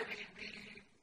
الكاذبين